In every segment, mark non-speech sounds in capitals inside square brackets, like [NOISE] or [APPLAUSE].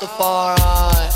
Rastafari. African redemption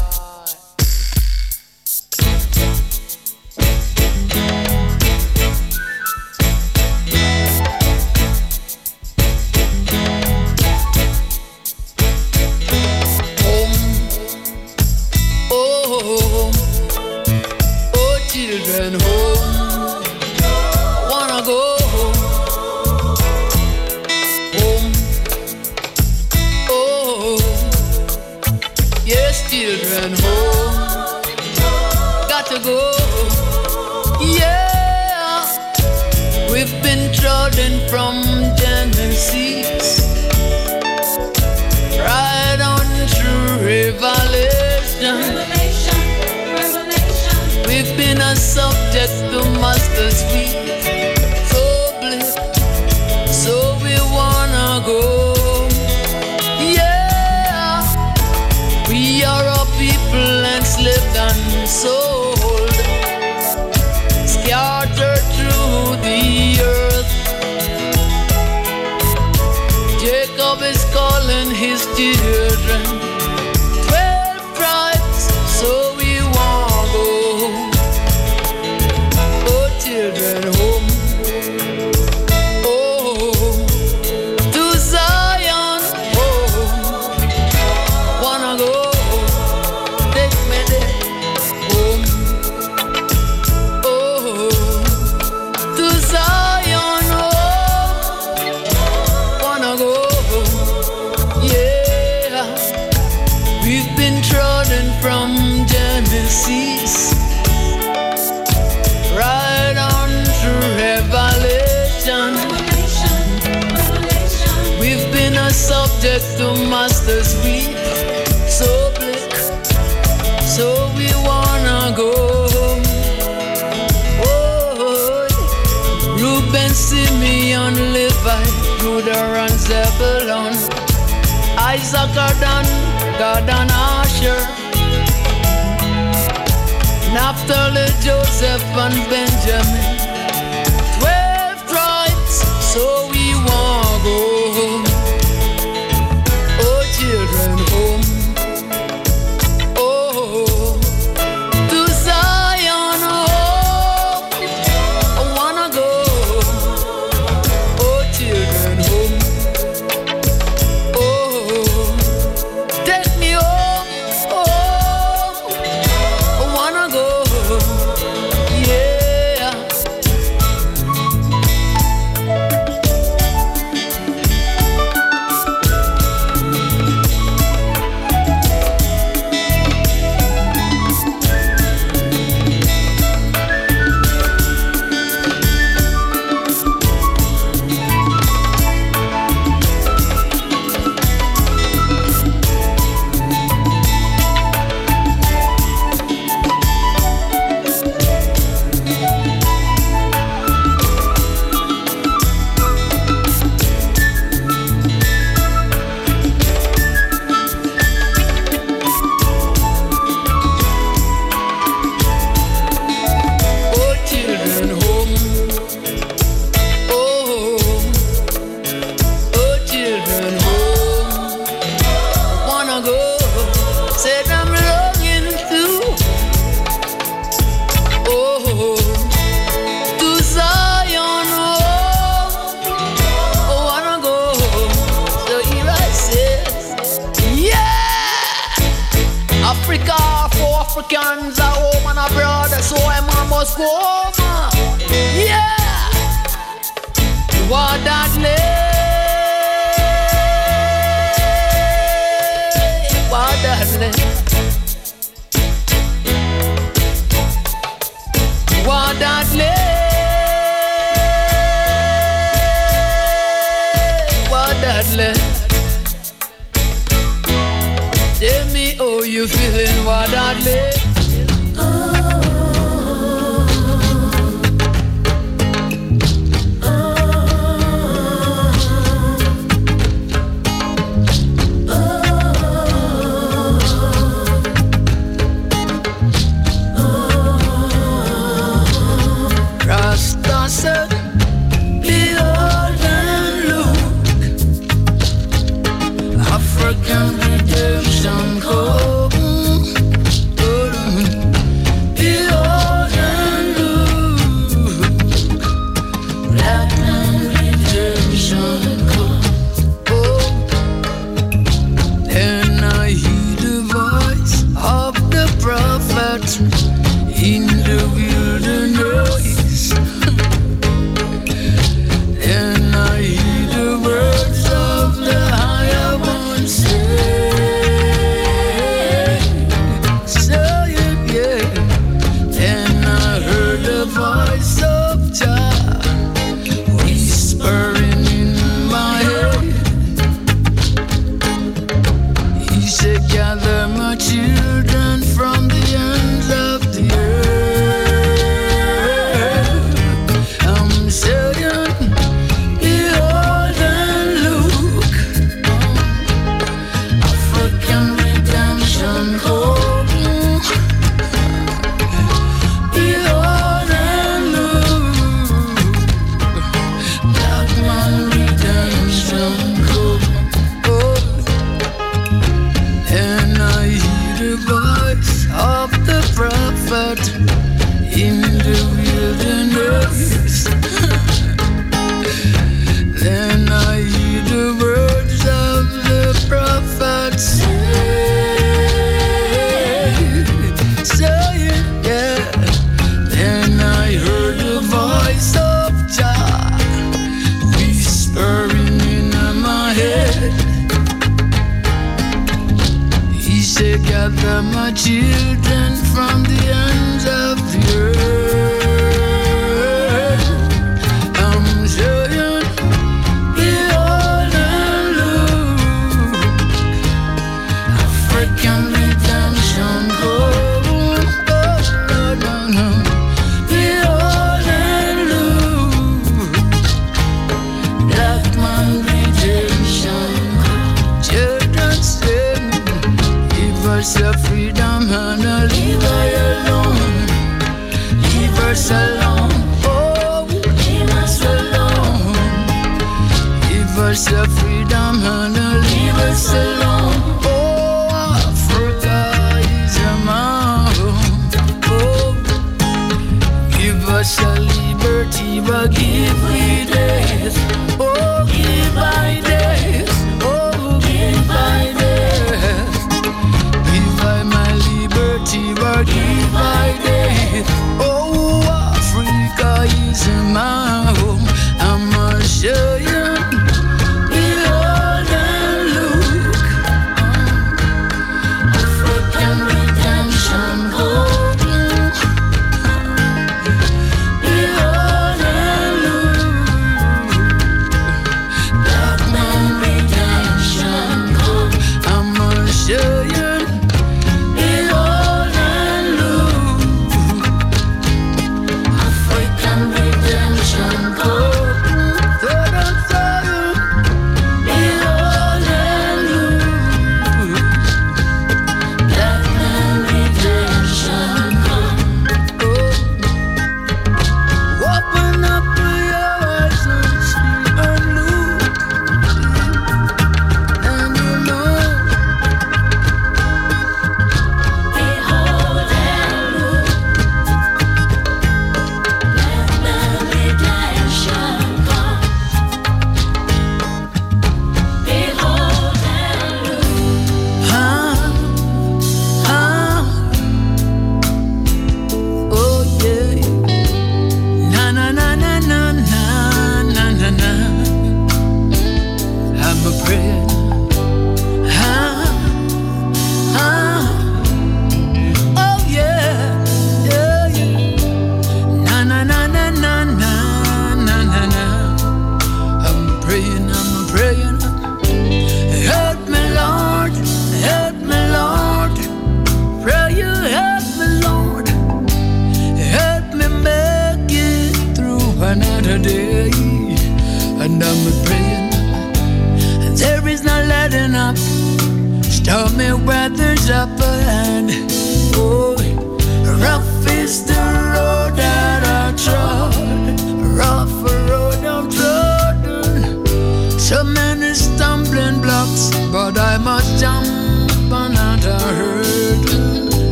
es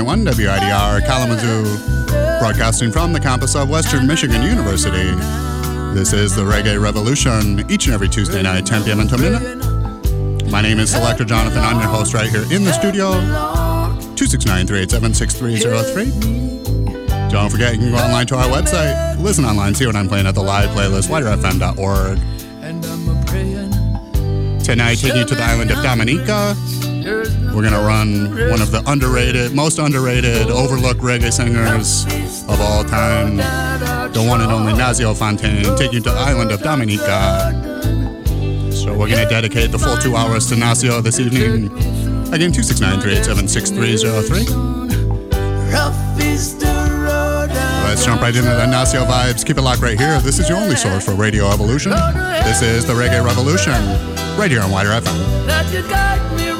one WIDR Kalamazoo, broadcasting from the campus of Western Michigan University. This is the Reggae Revolution, each and every Tuesday night, 10 p.m. until midnight. My name is Selector Jonathon. I'm your host right here in the studio, 269 387 6303. Don't forget, you can go online to our website, listen online, see what I'm playing at the live playlist, widerfm.org. Tonight, taking you to the island of Dominica. We're going to run one of the underrated, most underrated, overlooked reggae singers of all time, the one and only Nasio Fontaine, take you to the island of Dominica. So we're going to dedicate the full two hours to Nazio this evening. Again, 269 387 6303. Let's jump right into the Nasio vibes. Keep it locked right here. This is your only source for Radio Evolution. This is the Reggae Revolution, right here on WIDR FM.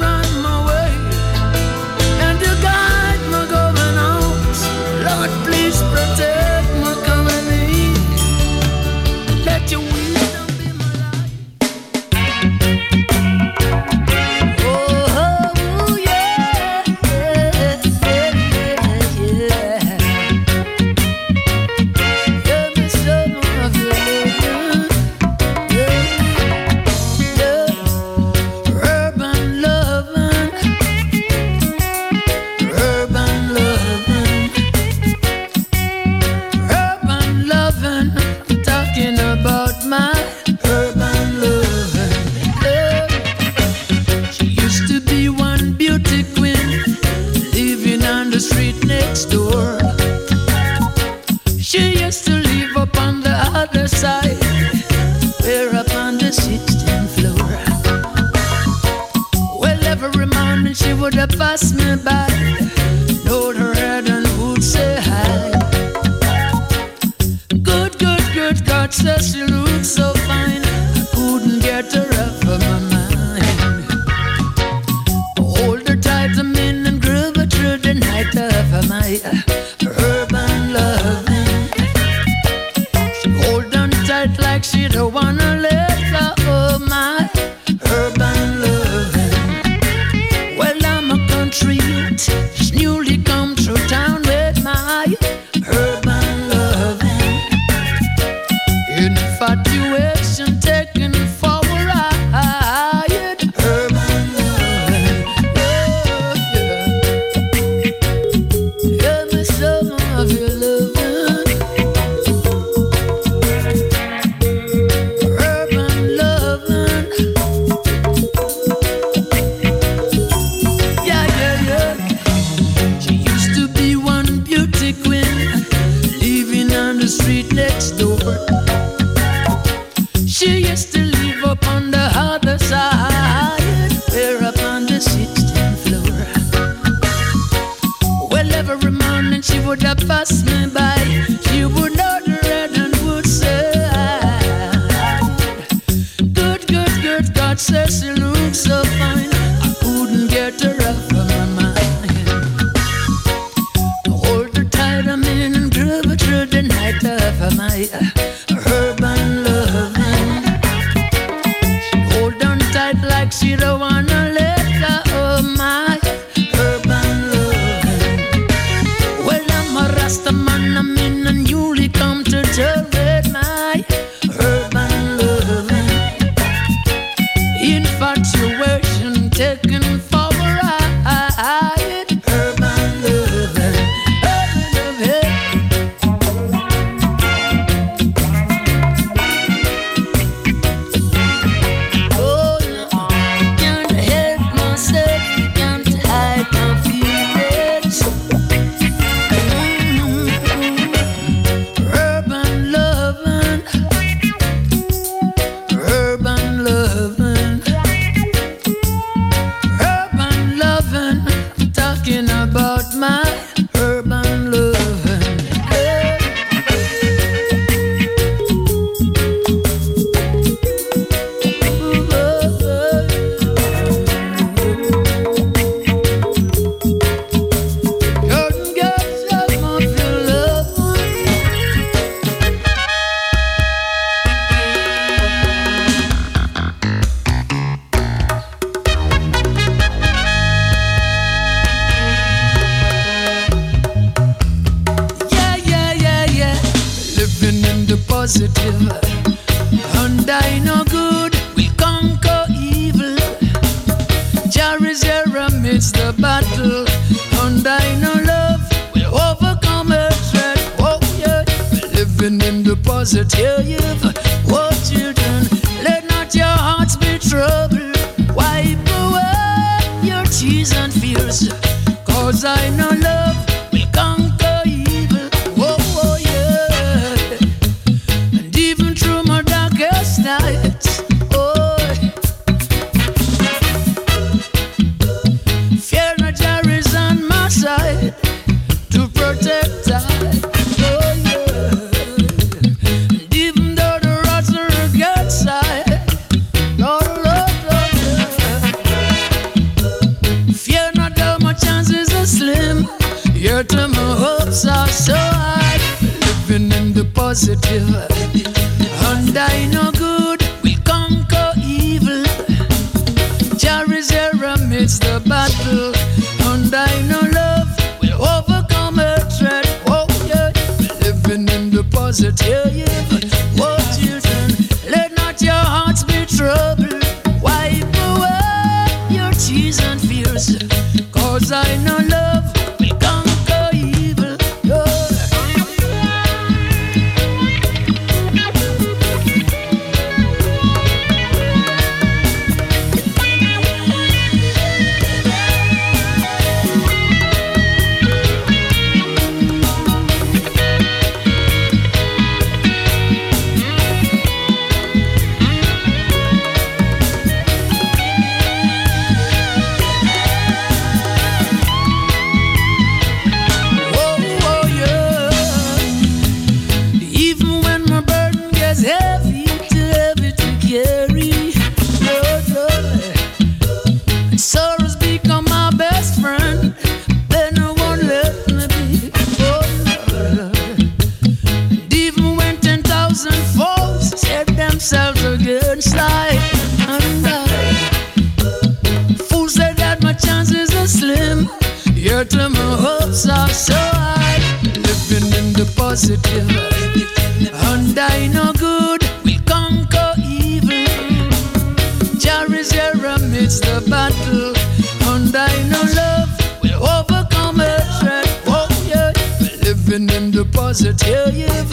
In the positive. What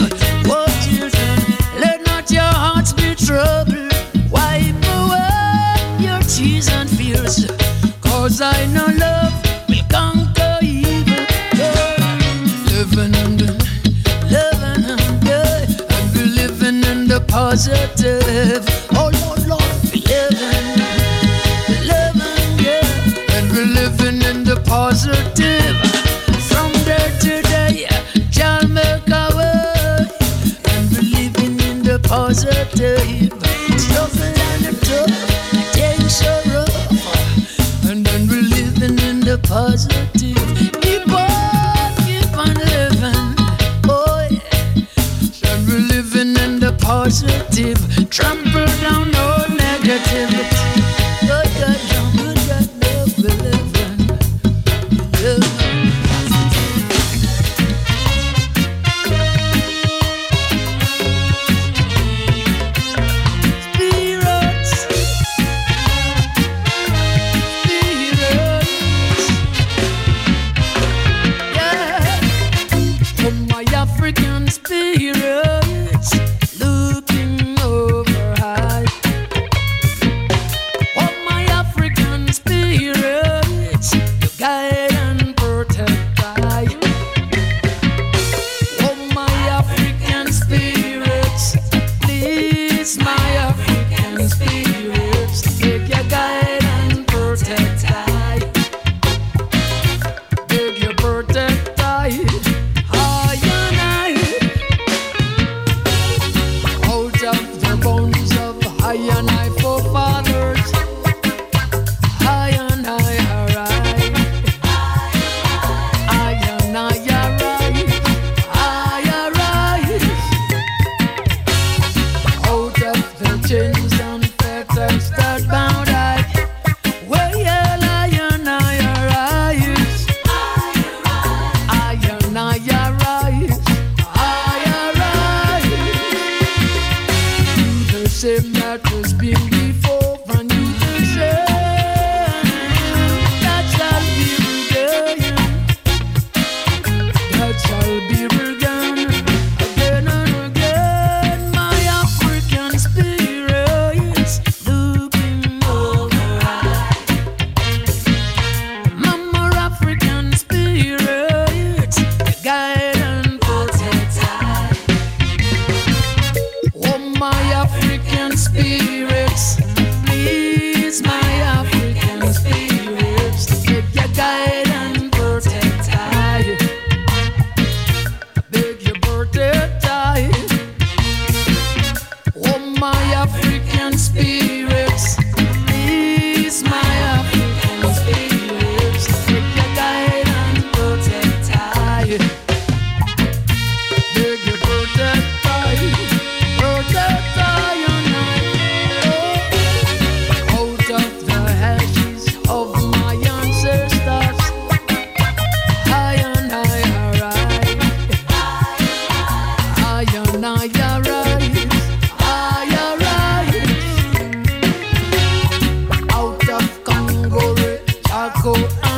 go.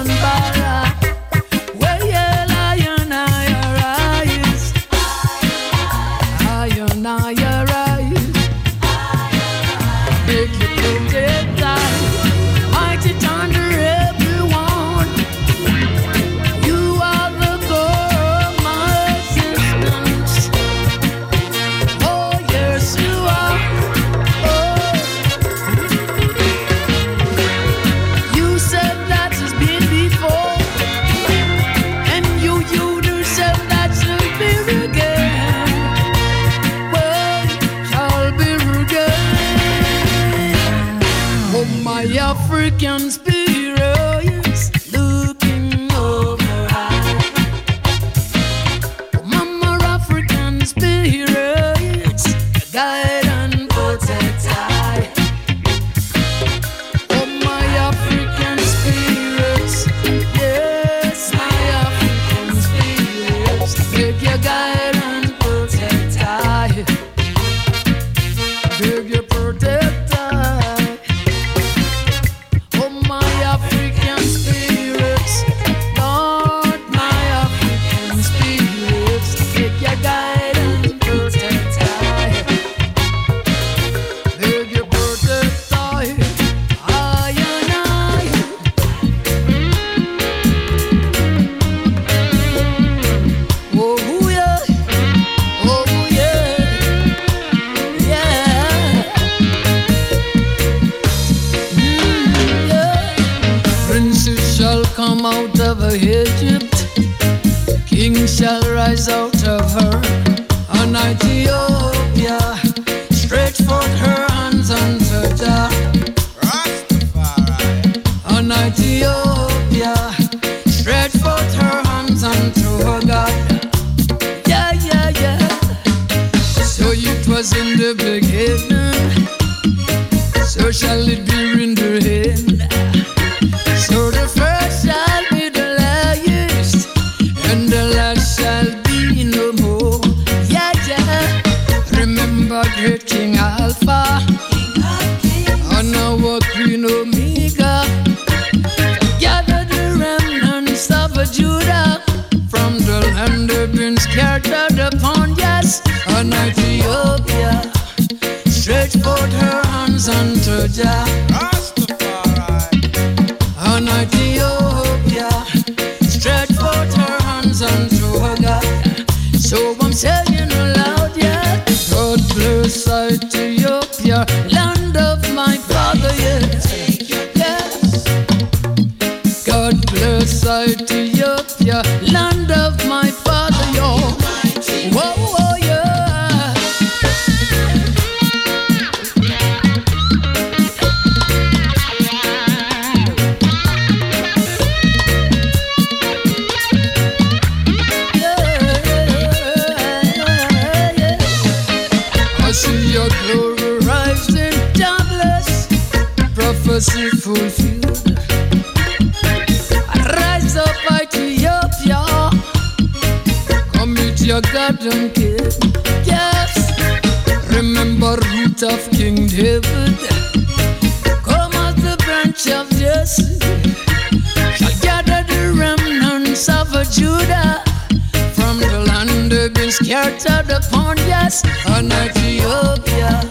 Earth of the corn, yes, on Ethiopia.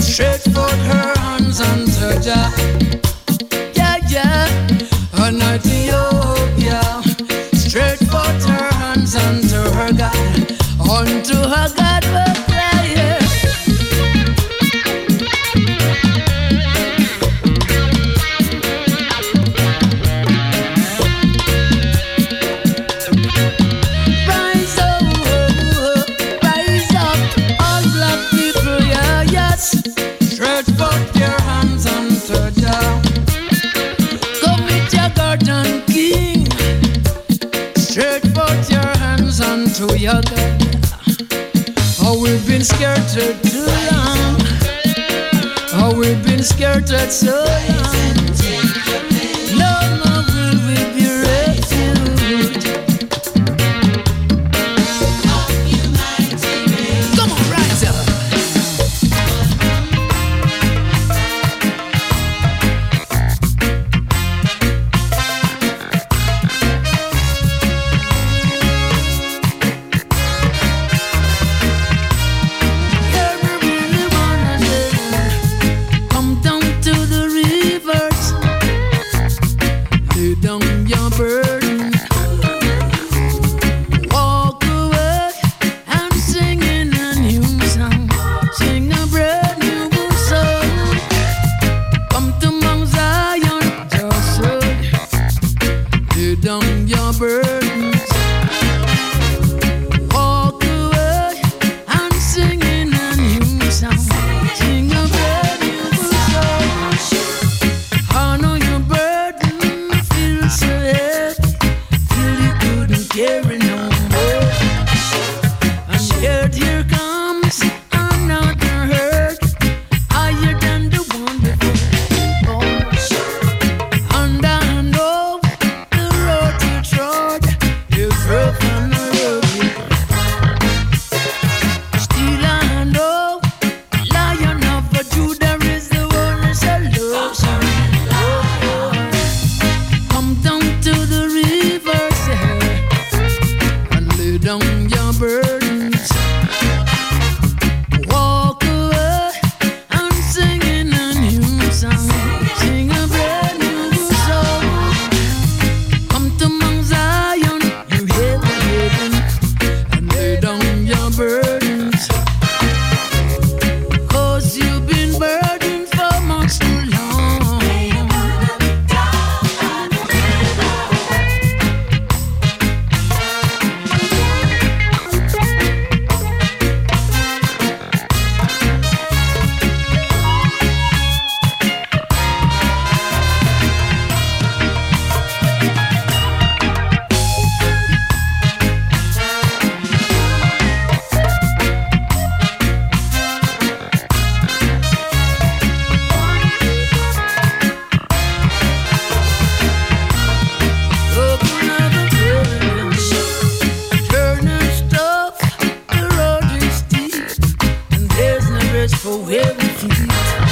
Straight for her hands on Georgia. Yeah, yeah, on Ethiopia. Straight for her hands unto her God, unto her God. scattered too long. Oh, we've been scattered so long. will refute.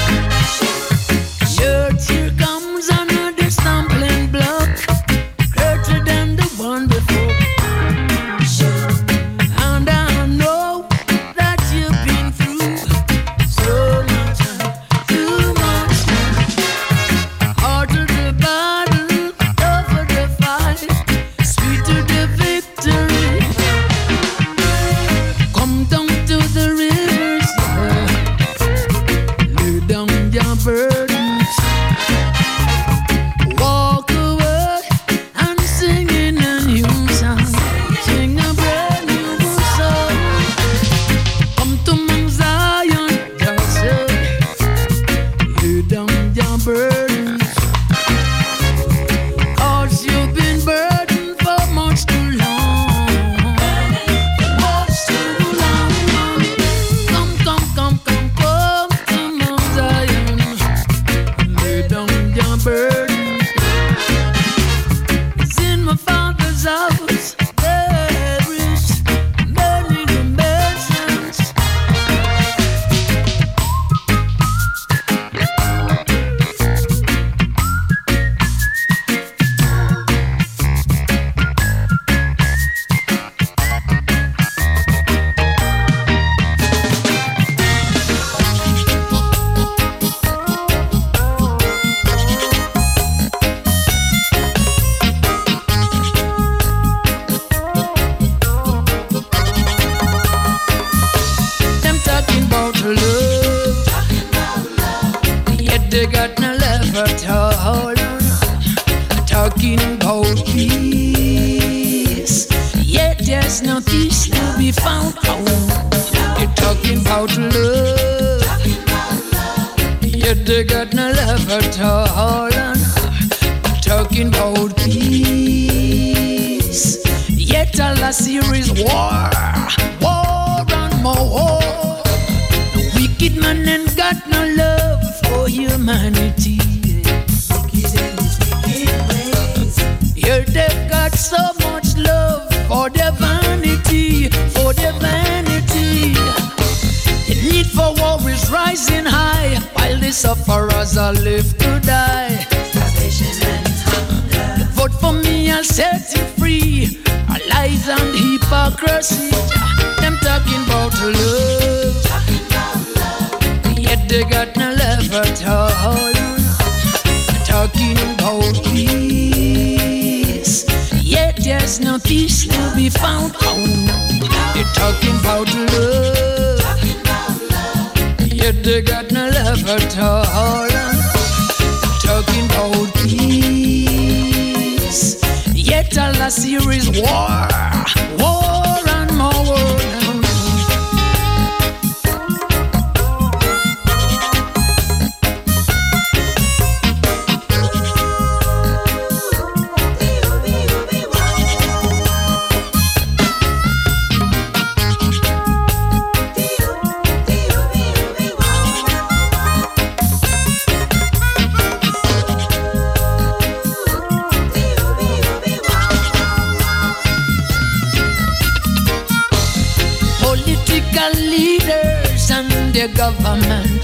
the government,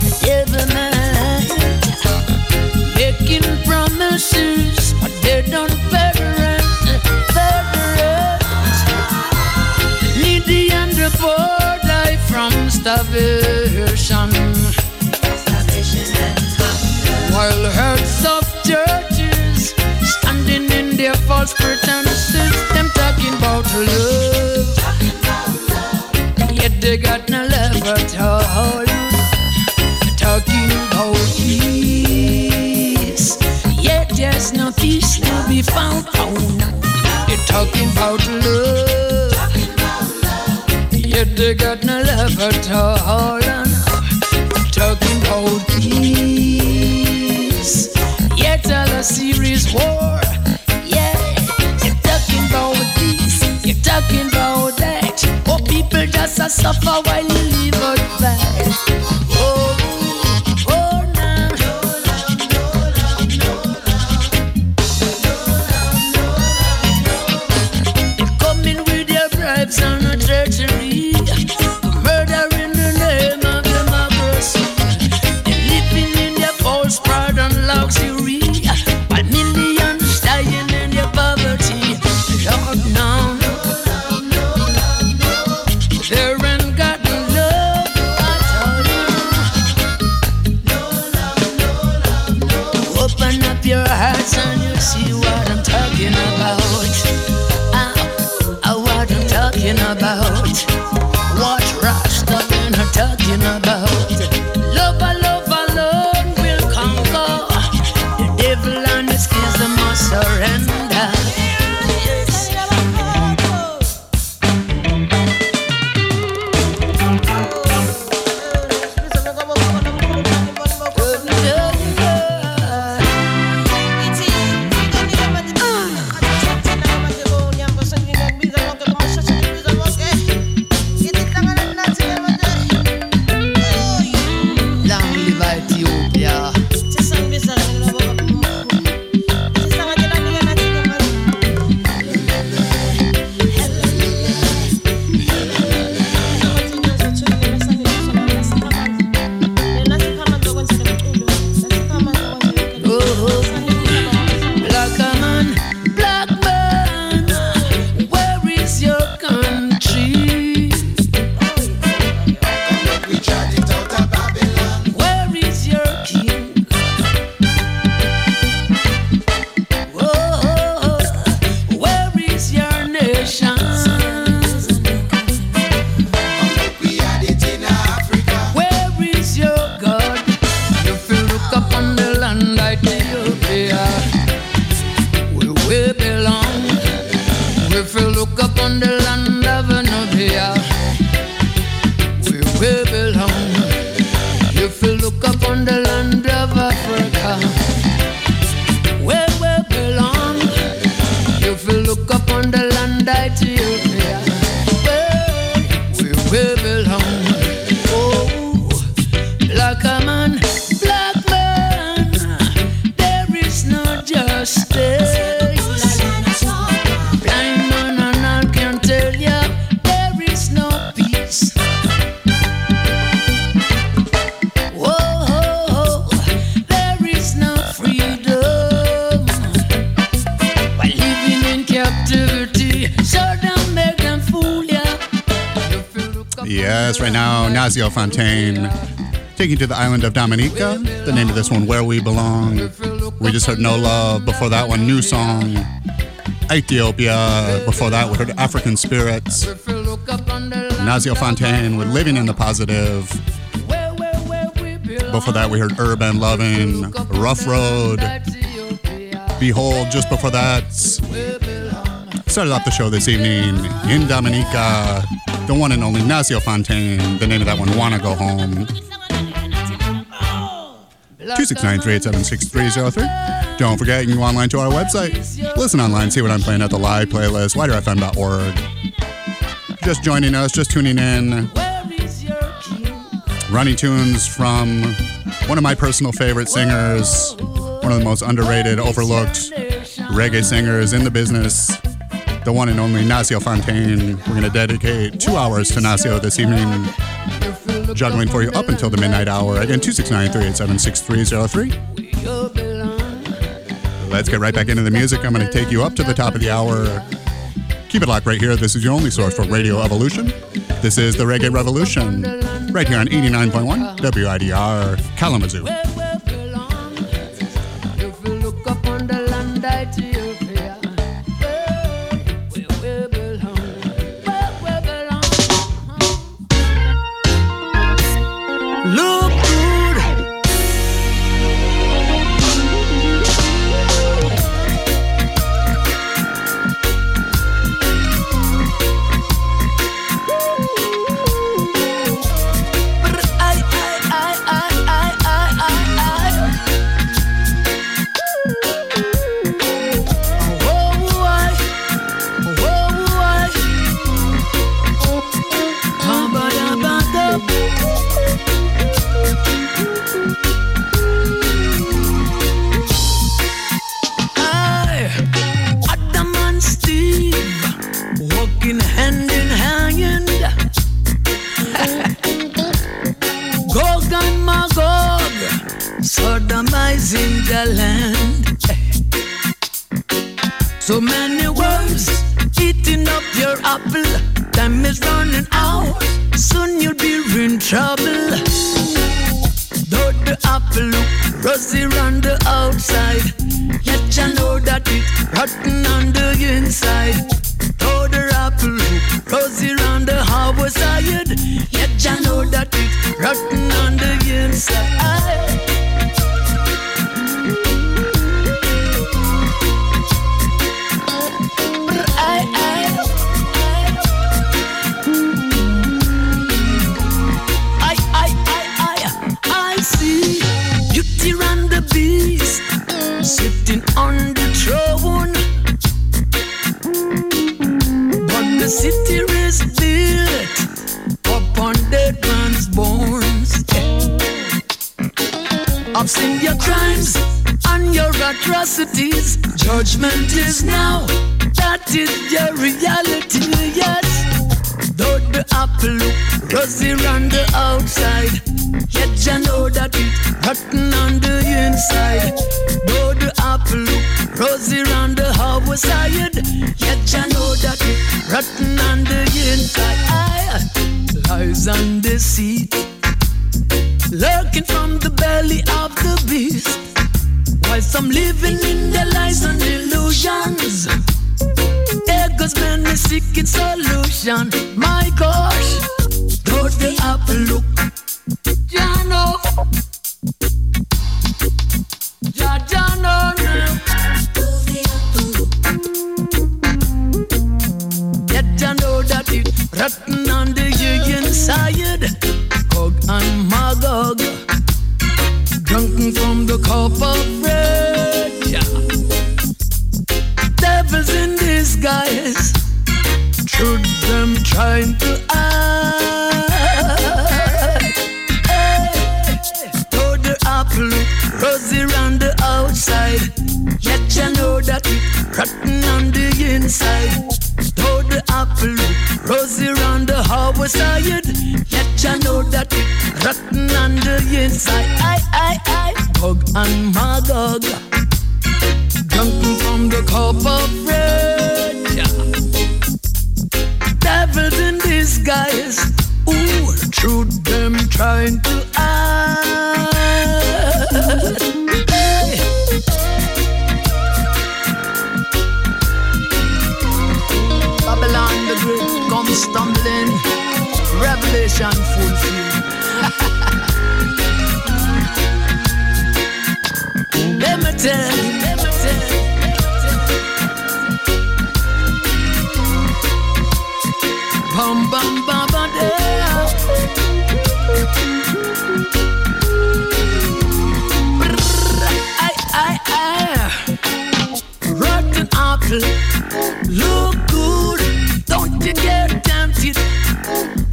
the devil making promises, but they don't parent, parent. Needy and the poor die from starvation. starvation While herds of churches standing in their false pretenses, them talking about love, talking about love. Yet they got no never peace. Yet there's no peace to be found. Oh you're talking love. Yet they got no love at all. Talking about peace. Yet all a serious war. Yeah, you're talking about peace. You're talking about Oh, people just a suffer while you live out bad. Yes, right now, Nasio Fontaine taking to the island of Dominica. The name of this one, Where We Belong. We just heard No Love. Before that one, new song, Ethiopia. Before that, we heard African Spirits. Nasio Fontaine with Living in the Positive. Before that, we heard Herb and Loving, Rough Road, Behold. Just before that, started off the show this evening in Dominica. The one and only Nasio Fontaine. The name of that one, Wanna Go Home. 269-387-6303. Don't forget, you can go online to our website. Listen online, see what I'm playing at the live playlist, widerfm.org. Just joining us, just tuning in, running tunes from one of my personal favorite singers, one of the most underrated, overlooked reggae singers in the business, the one and only Nasio Fontaine. We're going to dedicate two hours to Nacio this evening, juggling for you up until the midnight hour. Again, 269 387 6303. Let's get right back into the music. I'm going to take you up to the top of the hour. Keep it locked right here. This is your only source for Radio Evolution. This is the Reggae Revolution, right here on 89.1 WIDR Kalamazoo. That is your reality, yes. Though the apple look rosy on the outside, yet you know that it's rotten on the inside. Though the apple look rosy on the outside, yet you know that it's rotten on the inside. Aye. Lies and deceit lurking from the belly of the beast. While some living in their lies and illusions. There goes many seeking solution. My gosh, don't they have to look? Jano, ja, Jano, no. Yet I know that it rotten on the inside, side. And Magog, drunken from the cup of rage. Devils in disguise should them trying to act. Though the apple rosy round the outside, yet you know that it rotten on the inside. Though the apple rosy round the harbor side, yet you know that it rotten on the inside. I, I, I, dog and my dog, drunken from the cup of bread devils in disguise. Ooh, truth them trying to hide. Hey. Babylon the Great comes stumbling, revelation fulfilled. [LAUGHS] Let me tell you. Look good, don't you get tempted.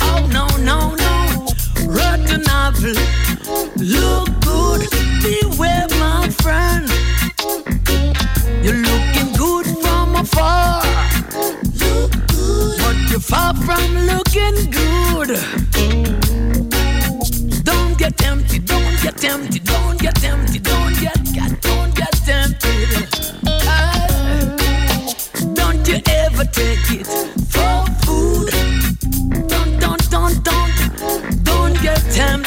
Oh no, no, no. Write the. Look good, beware, my friend. You're looking good from afar. Look good, but you're far from looking good. Don't get tempted, don't get tempted, don't get take it for food. Don't, don't, don't, don't, don't get tempted.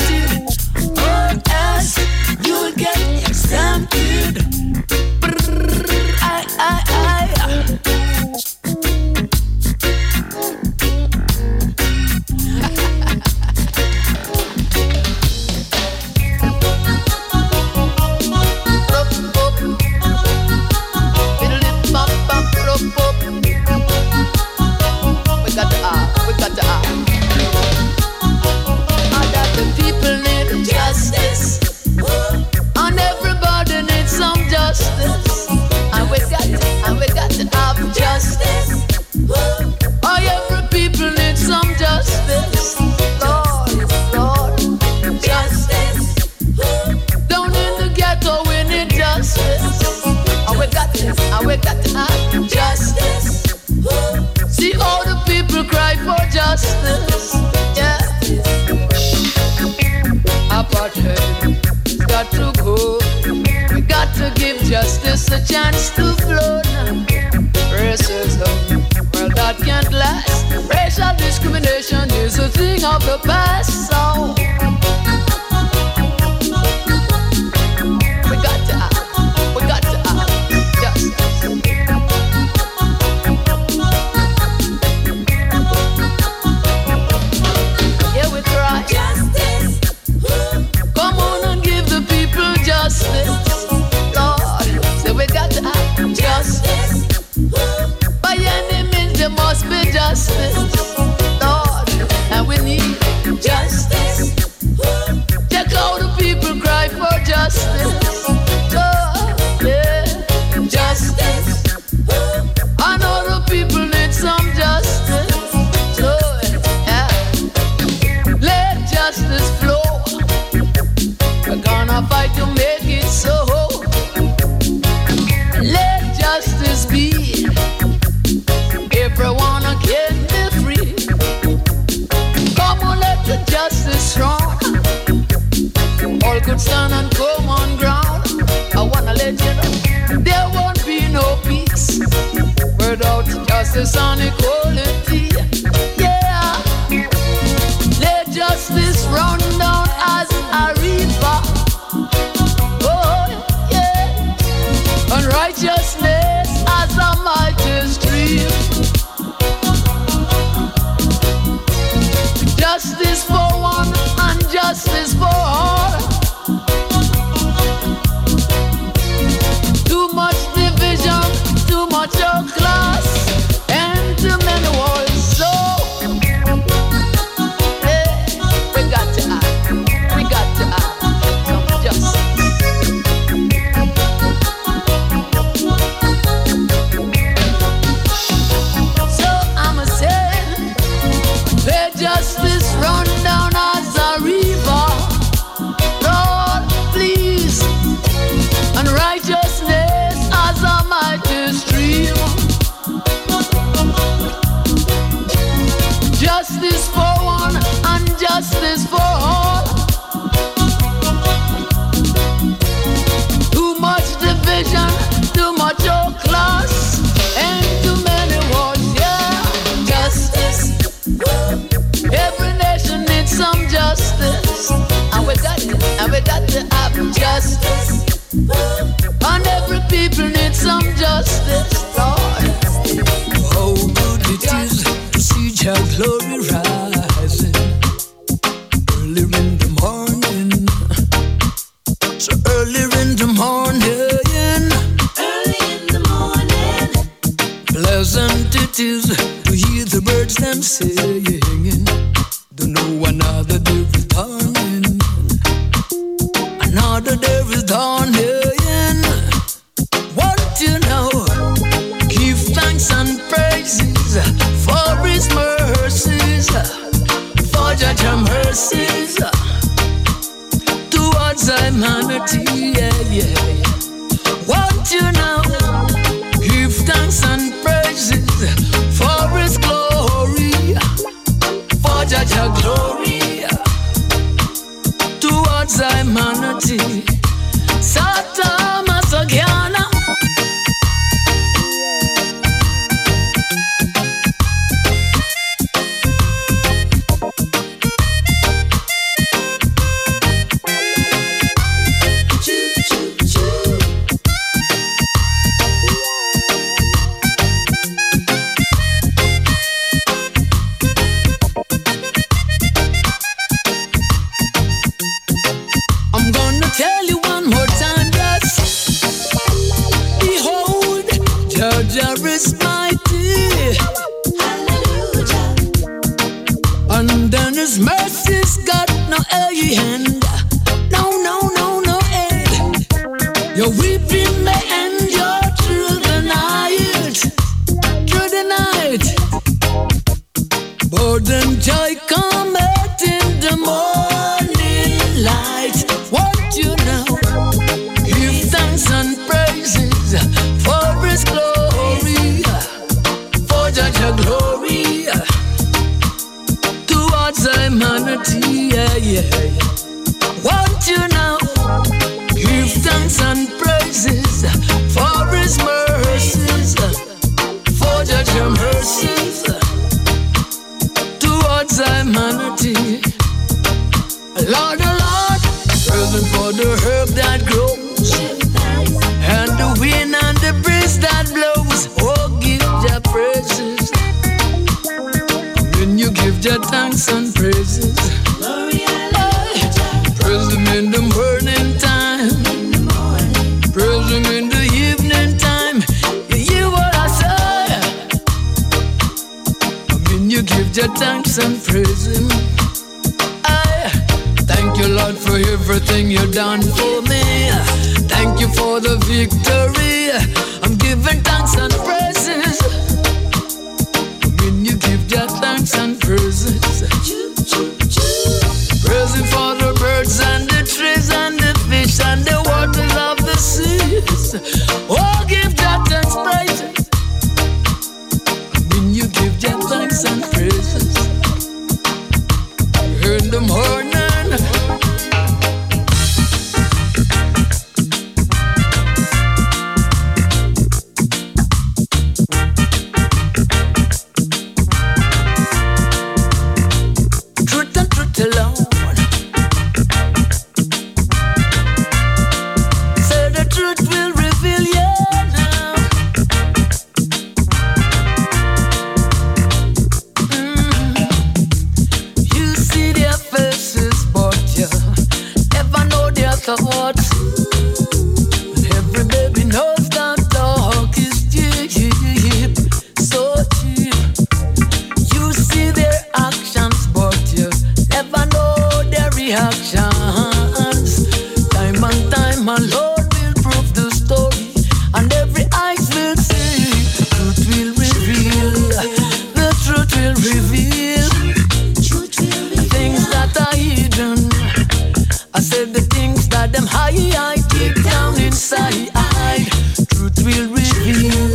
said the things that them hide, I deep down inside. I, truth will reveal.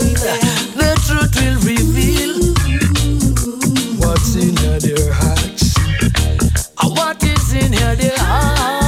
The truth will reveal what's in their hearts. What is in their hearts.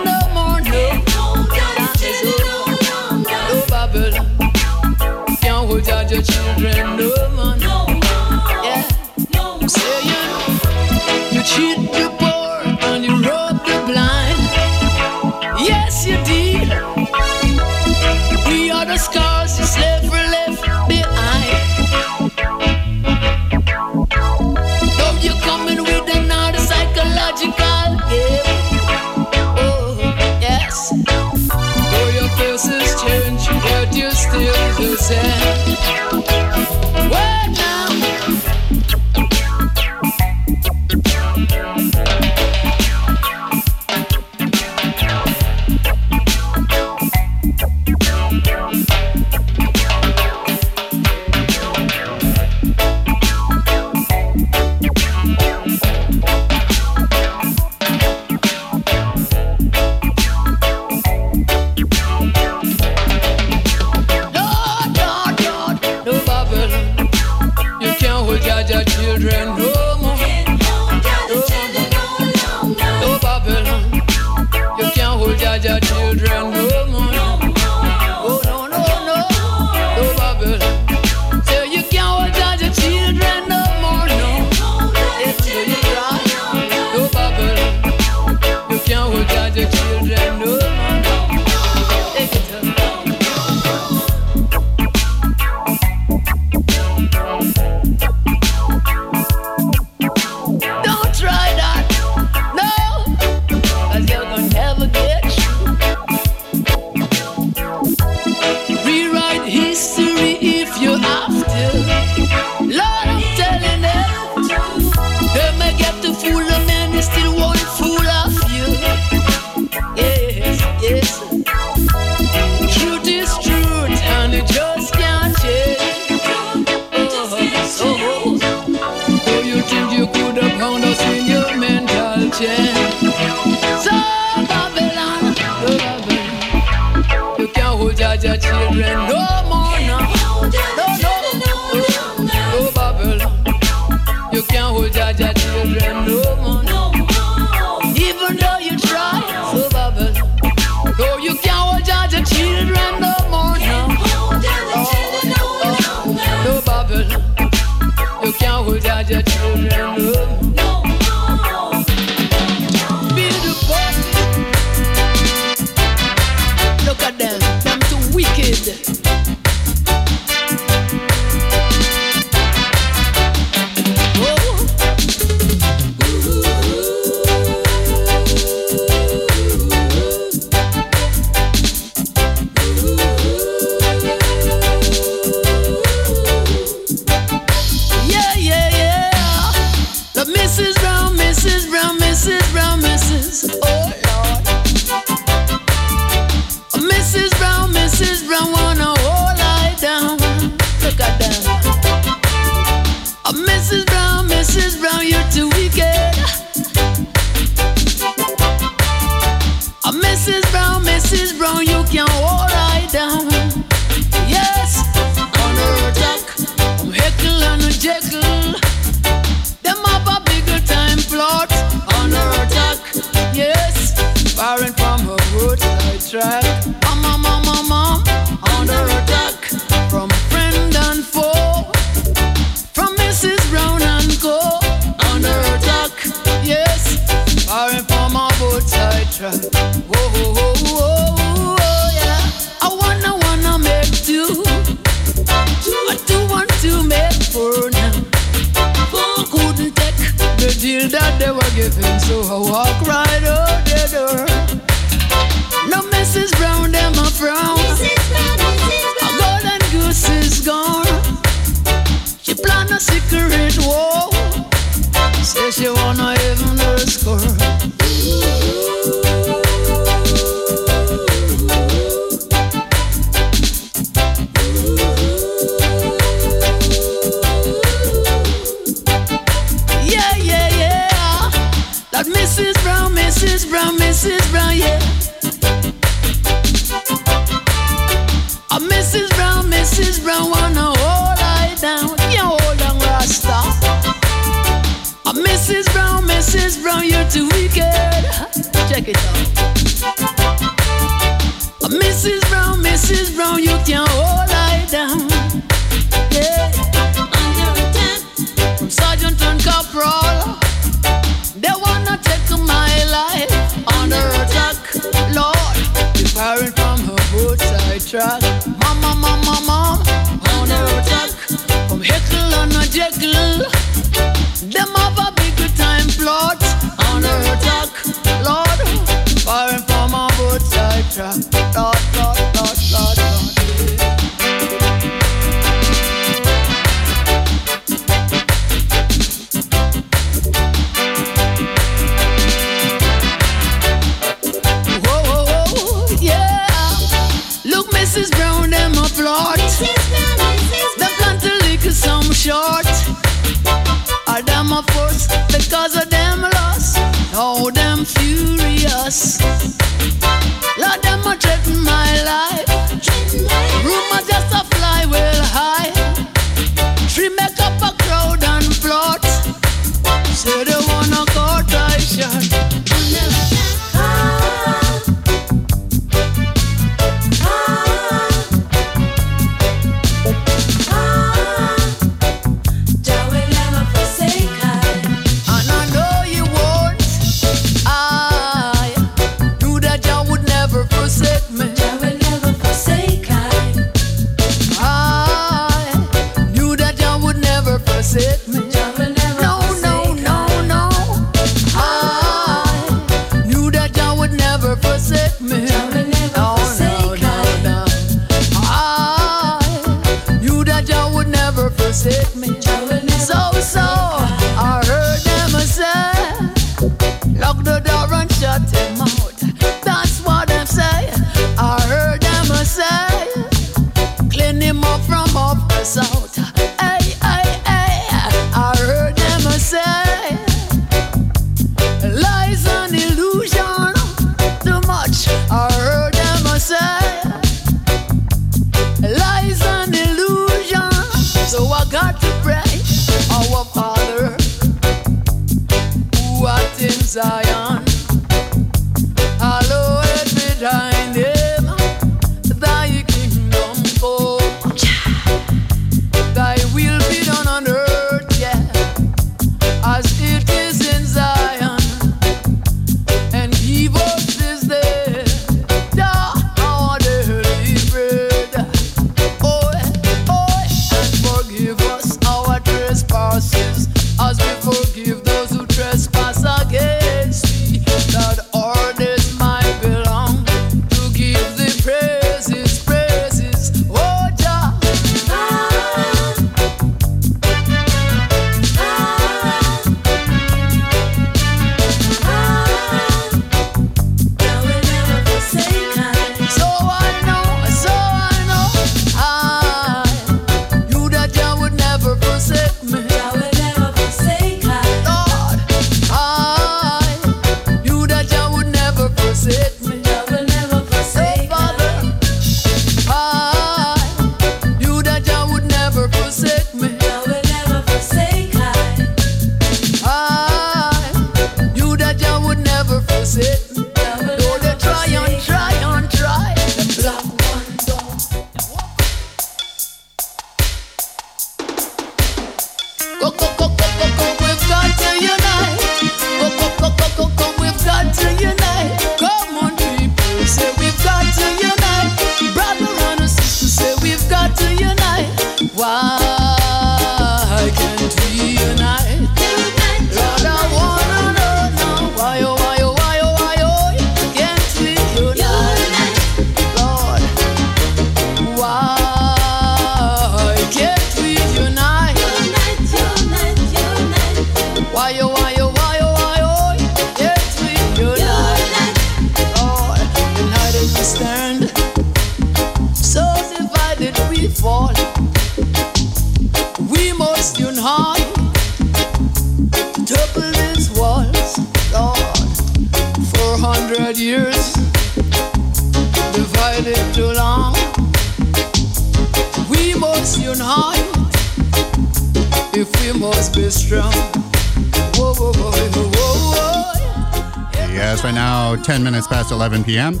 p.m.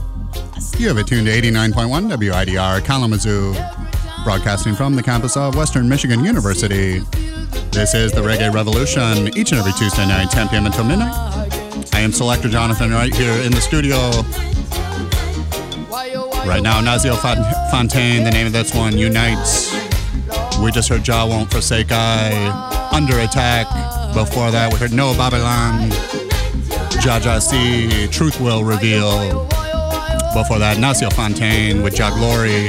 You have it tuned to 89.1 WIDR Kalamazoo, broadcasting from the campus of Western Michigan University. This is the Reggae Revolution, each and every Tuesday night, 10 p.m. until midnight. I am Selector Jonathon right here in the studio. Right now, Nasio Fontaine, the name of this one, Unites. We just heard Jah Won't Forsake I, Under Attack. Before that, we heard No Babylon, Jah Jah See, Truth Will Reveal. Before that, Nasio Fontaine with Jah Glory.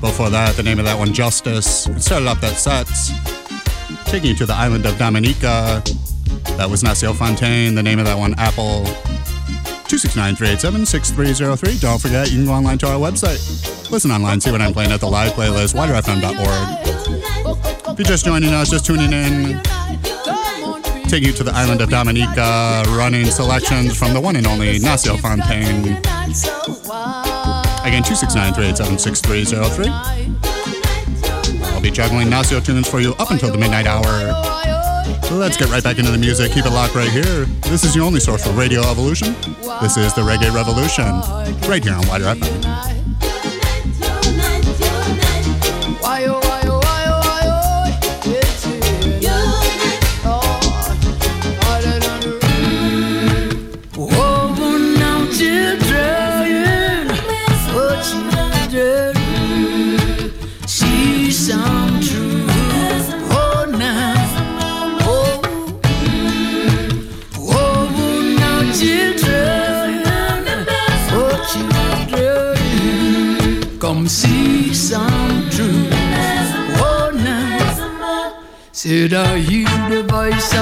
Before that, the name of that one, Justice. We started off that set, taking you to the island of Dominica. That was Nasio Fontaine, the name of that one, Apple. 269-387-6303. Don't forget, you can go online to our website. Listen online, see what I'm playing at the live playlist, widerfm.org. If you're just joining us, just tuning in, taking you to the island of Dominica, running selections from the one and only Nasio Fontaine. Again, 269-387-6303. I'll be juggling Nasio tunes for you up until the midnight hour. Let's get right back into the music. Keep it locked right here. This is your only source for Radio Evolution. This is the Reggae Revolution, right here on WIDR FM. Said I hear the voice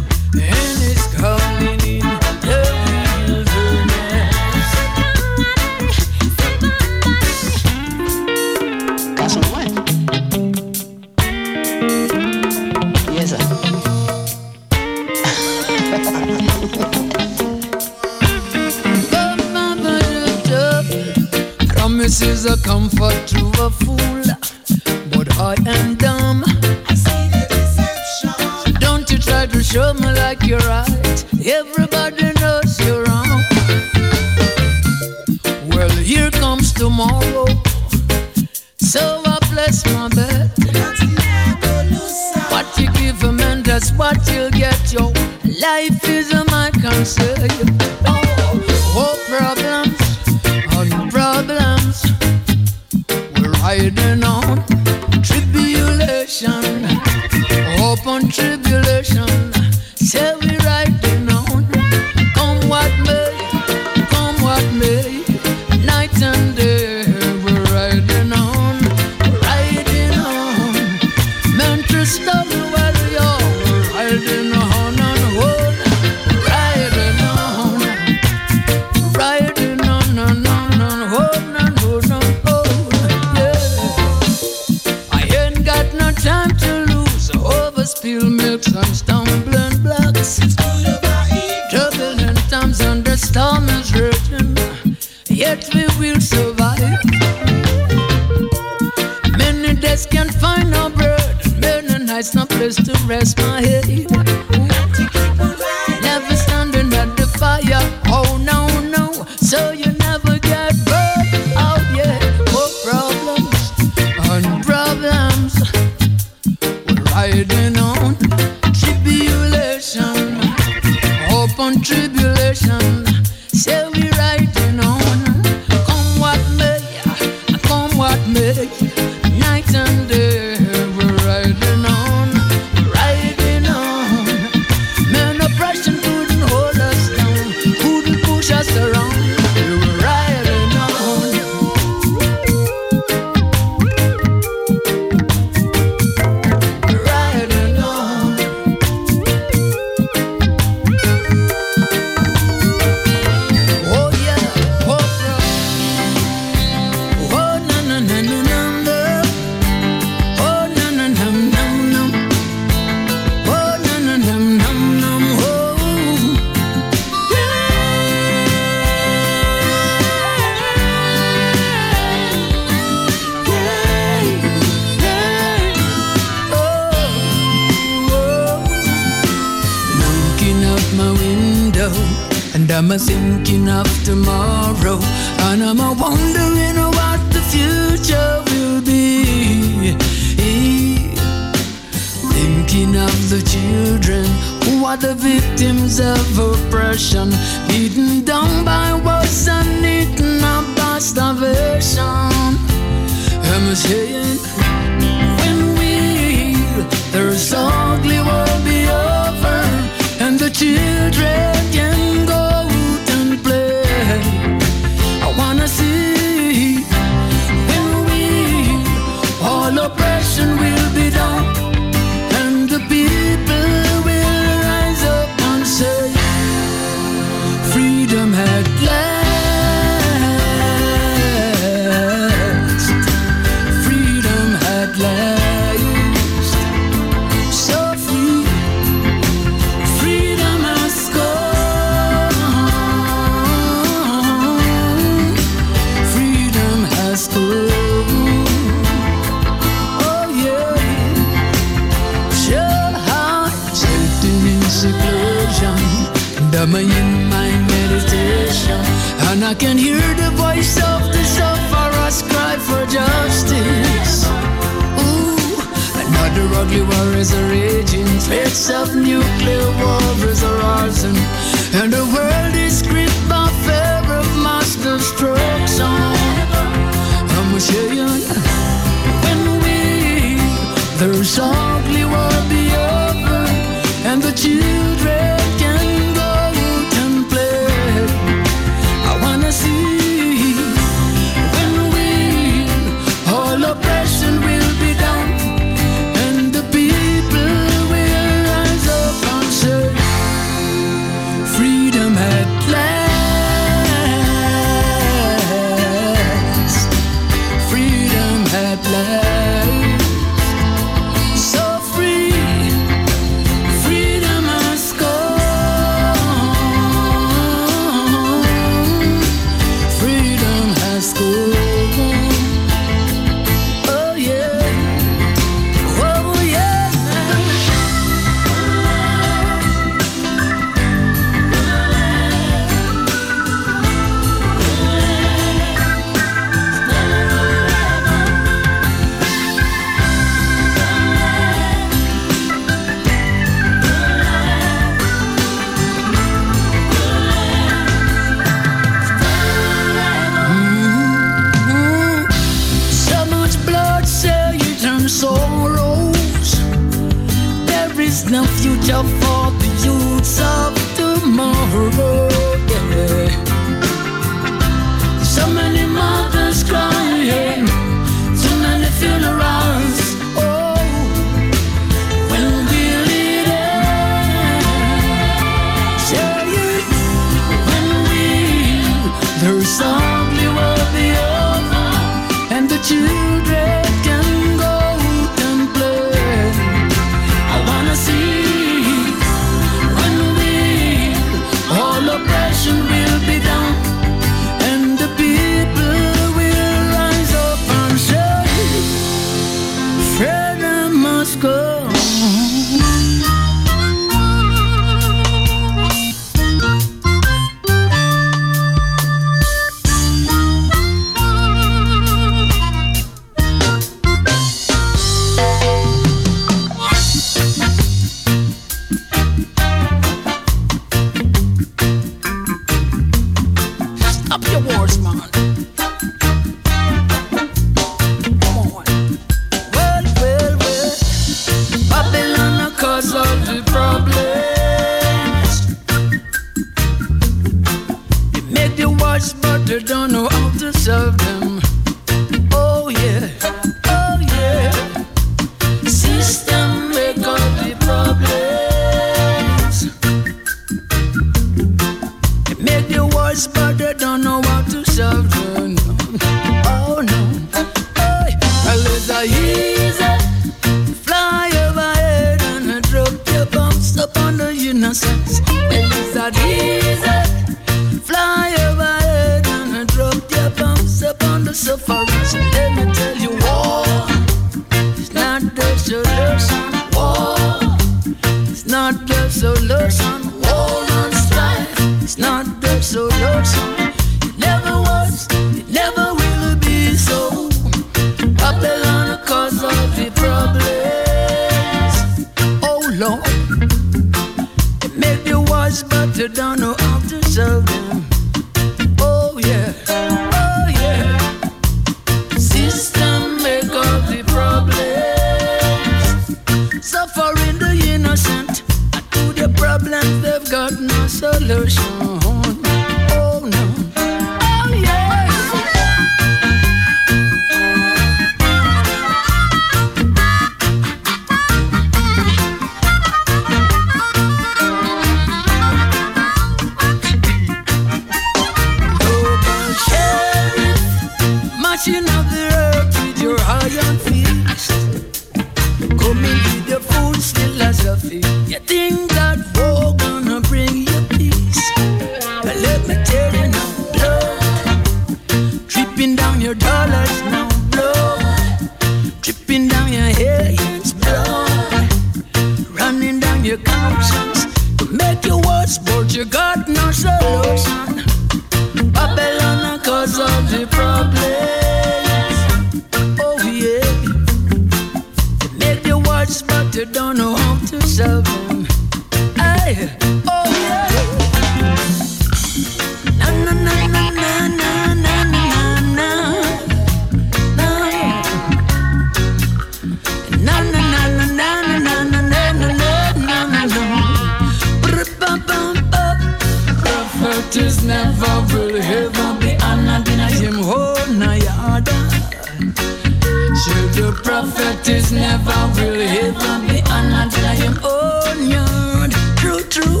The prophet is never really here from me until I am honored. True, true.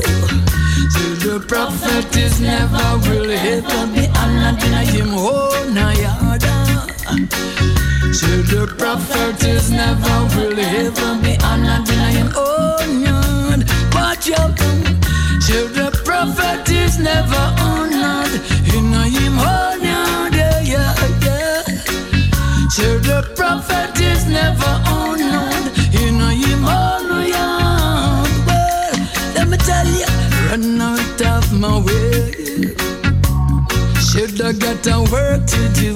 So the prophet is never really here from me until I am honored. So the prophet is never really here from me until I am honored. but out. So the prophet is never honored. You know So the prophet is never honored in him own yard. Well, let me tell you, run out of my way. Should I got a work to do?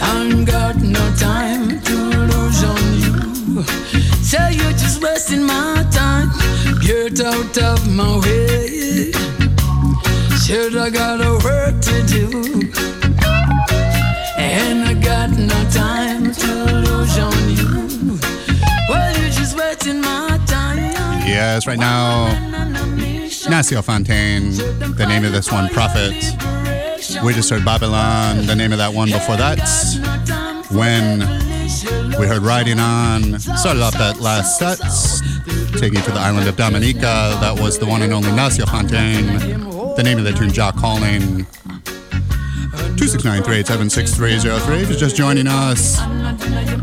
I got no time to lose on you. So you're just wasting my time. Get out of my way. Should I got a work to do? Yes, right now, Nasio Fontaine, the name of this one, Prophet. We just heard Babylon, the name of that one before that. When we heard Riding On, started off that last set, taking you to the island of Dominica. That was the one and only Nasio Fontaine, the name of the tune, Jah Calling. 269-387-6303. If you're just joining us,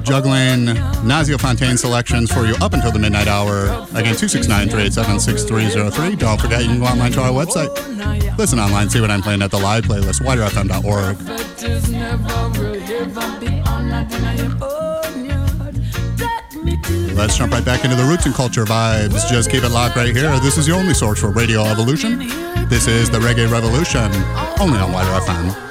juggling Nasio Fontaine selections for you up until the midnight hour. Again, 269-387-6303. Don't forget, you can go online to our website. Listen online, see what I'm playing at the live playlist, widerfm.org. Let's jump right back into the roots and culture vibes. Just keep it locked right here. This is your only source for Radio Evolution. This is the Reggae Revolution, only on WIDR FM.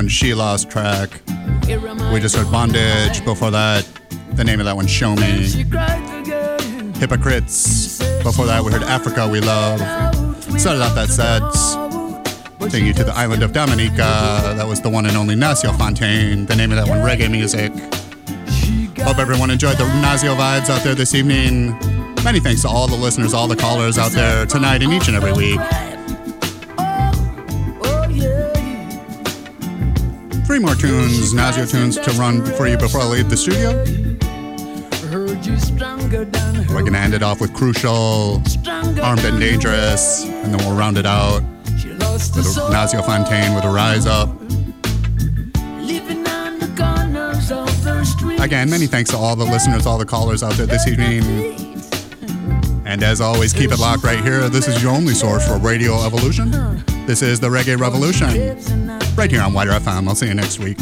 one lost track. We just heard Bondage. Before that, the name of that one, Show Me. Hypocrites. Before that, we heard Africa We Love. Started off that set. Taking you to the island of Dominica. That was the one and only Nasio Fontaine. The name of that one, Reggae Music. Hope everyone enjoyed the Nasio vibes out there this evening. Many thanks to all the listeners, all the callers out there tonight and each and every week. tunes, Nasio tunes to run for you before I leave the studio. We're gonna end it off with Crucial, Armed and Dangerous, and then we'll round it out with Nasio Fontaine with a Rise Up. Again, many thanks to all the listeners, all the callers out there this evening. And as always, keep it locked right here. This is your only source for Radio Evolution. This is the Reggae Revolution right here on WIDR FM. I'll see you next week.